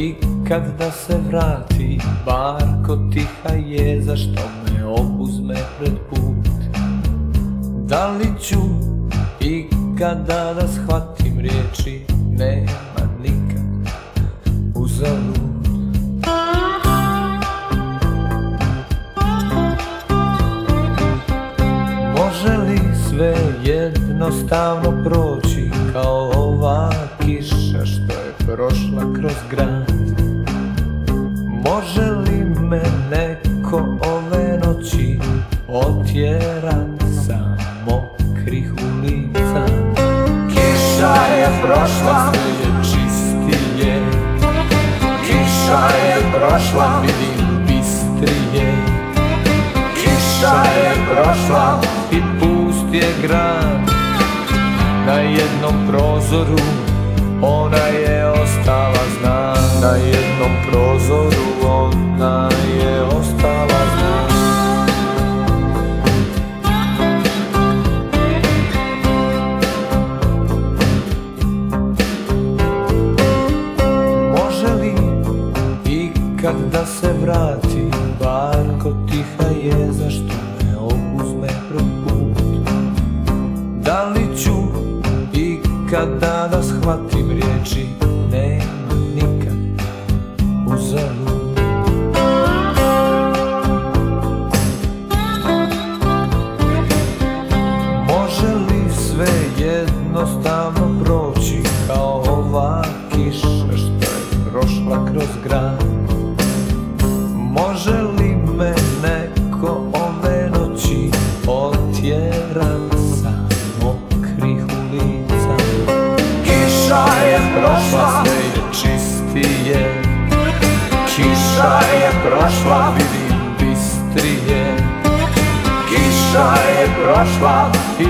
Li ikad da se vrati Bar ko tiha je zašto me obuzme pred put? Da li ću ikada da shvatim riječi? Nema nikad uzalud Može li sve jednostavno proći Kao prošla kroz grad. Može li me neko ove noći Otjerat sa mokrih ulica? Kiša je prošla, sve je Kiša je prošla, vidim bistrije. Kiša je prošla. I pust je grad. Na jednom prozoru ona je ostala zna Na jednom prozoru ona je ostala ikada da shvatim riječi Nema nikad uzalud Može li sve jednostavno proći Kao ova kiša što je prošla kroz grad? Može li čistije Kiša je prošla, vidim bistrije Kiša je prošla i